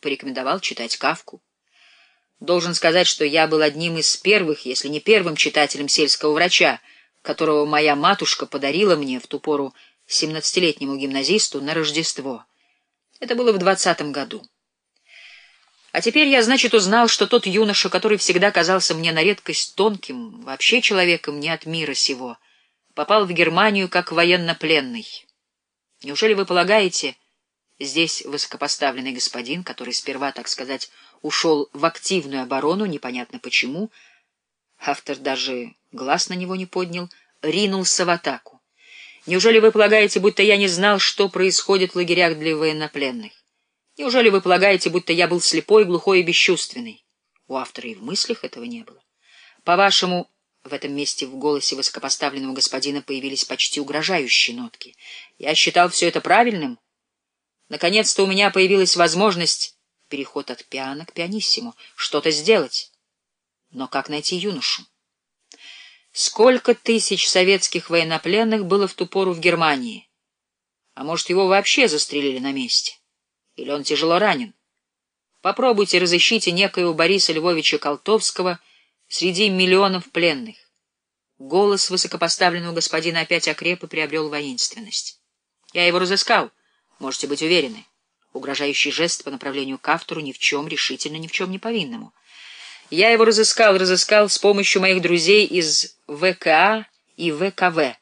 порекомендовал читать Кавку. Должен сказать, что я был одним из первых, если не первым читателем сельского врача, которого моя матушка подарила мне в ту пору семнадцатилетнему гимназисту на Рождество. Это было в двадцатом году. А теперь я, значит, узнал, что тот юноша, который всегда казался мне на редкость тонким, вообще человеком не от мира сего, попал в Германию как военнопленный. Неужели вы полагаете, здесь высокопоставленный господин, который сперва, так сказать, ушел в активную оборону, непонятно почему, автор даже глаз на него не поднял, ринулся в атаку? Неужели вы полагаете, будто я не знал, что происходит в лагерях для военнопленных? Неужели вы полагаете, будто я был слепой, глухой и бесчувственный? У автора и в мыслях этого не было. По-вашему, в этом месте в голосе высокопоставленного господина появились почти угрожающие нотки. Я считал все это правильным. Наконец-то у меня появилась возможность, переход от пиано к пианиссимо, что-то сделать. Но как найти юношу? Сколько тысяч советских военнопленных было в ту пору в Германии? А может, его вообще застрелили на месте? Или он тяжело ранен? Попробуйте разыщите некоего Бориса Львовича Колтовского среди миллионов пленных. Голос высокопоставленного господина опять окреп и приобрел воинственность. Я его разыскал, можете быть уверены. Угрожающий жест по направлению к автору ни в чем, решительно ни в чем не повинному. Я его разыскал, разыскал с помощью моих друзей из ВКА и ВКВ.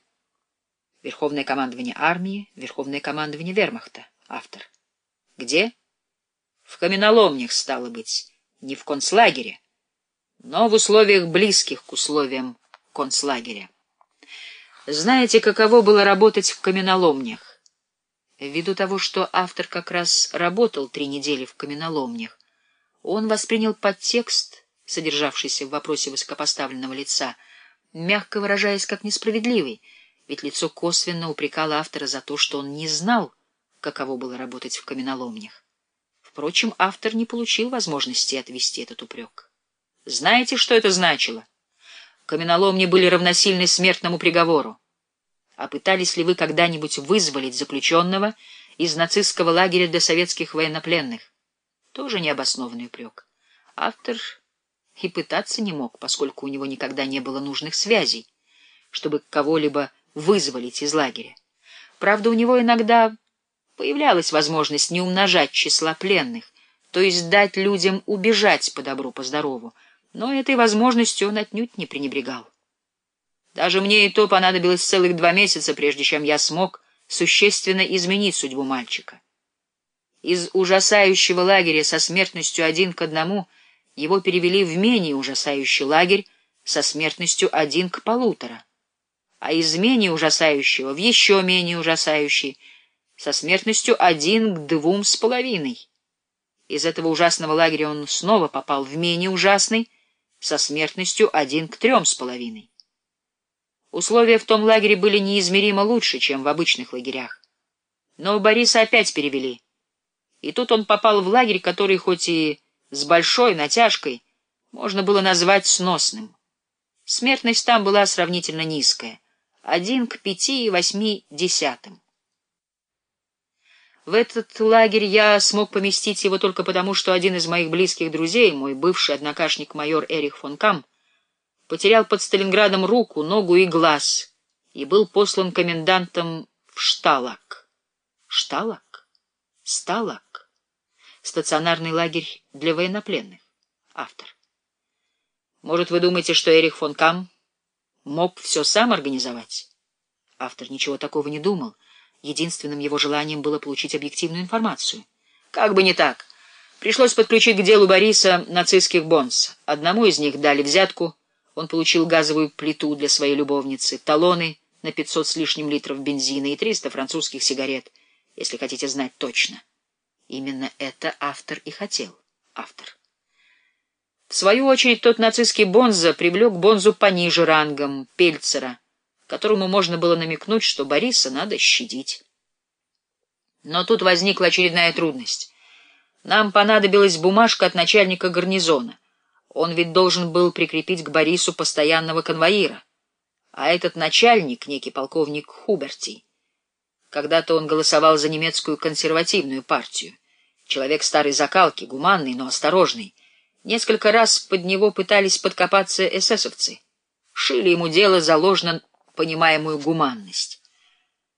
Верховное командование армии, Верховное командование вермахта. Автор. Где? В каменоломнях, стало быть, не в концлагере, но в условиях близких к условиям концлагеря. Знаете, каково было работать в каменоломнях? Ввиду того, что автор как раз работал три недели в каменоломнях, он воспринял подтекст, содержавшийся в вопросе высокопоставленного лица, мягко выражаясь, как несправедливый, ведь лицо косвенно упрекало автора за то, что он не знал, каково было работать в каменоломнях. Впрочем, автор не получил возможности отвести этот упрек. Знаете, что это значило? Каменоломни были равносильны смертному приговору. А пытались ли вы когда-нибудь вызволить заключенного из нацистского лагеря для советских военнопленных? Тоже необоснованный упрек. Автор и пытаться не мог, поскольку у него никогда не было нужных связей, чтобы кого-либо вызволить из лагеря. Правда, у него иногда появлялась возможность не умножать числа пленных, то есть дать людям убежать по добру, по здорову, но этой возможностью он отнюдь не пренебрегал. Даже мне и то понадобилось целых два месяца, прежде чем я смог существенно изменить судьбу мальчика. Из ужасающего лагеря со смертностью один к одному его перевели в менее ужасающий лагерь со смертностью один к полутора, а из менее ужасающего в еще менее ужасающий — со смертностью один к двум с половиной. Из этого ужасного лагеря он снова попал в менее ужасный, со смертностью один к трем с половиной. Условия в том лагере были неизмеримо лучше, чем в обычных лагерях. Но Бориса опять перевели. И тут он попал в лагерь, который хоть и с большой натяжкой можно было назвать сносным. Смертность там была сравнительно низкая — один к пяти и восьми десятым. В этот лагерь я смог поместить его только потому, что один из моих близких друзей, мой бывший однокашник майор Эрих фон Кам, потерял под Сталинградом руку, ногу и глаз и был послан комендантом в Шталак. Шталак? Сталак? Стационарный лагерь для военнопленных. Автор. Может, вы думаете, что Эрих фон Кам мог все сам организовать? Автор ничего такого не думал. Единственным его желанием было получить объективную информацию. Как бы не так. Пришлось подключить к делу Бориса нацистских бонс. Одному из них дали взятку. Он получил газовую плиту для своей любовницы, талоны на 500 с лишним литров бензина и 300 французских сигарет, если хотите знать точно. Именно это автор и хотел. Автор. В свою очередь, тот нацистский Бонза привлек Бонзу пониже рангом, Пельцера, которому можно было намекнуть, что Бориса надо щадить. Но тут возникла очередная трудность. Нам понадобилась бумажка от начальника гарнизона. Он ведь должен был прикрепить к Борису постоянного конвоира. А этот начальник, некий полковник Хуберти, когда-то он голосовал за немецкую консервативную партию, Человек старой закалки, гуманный, но осторожный. Несколько раз под него пытались подкопаться эсэсовцы. Шили ему дело за ложно понимаемую гуманность.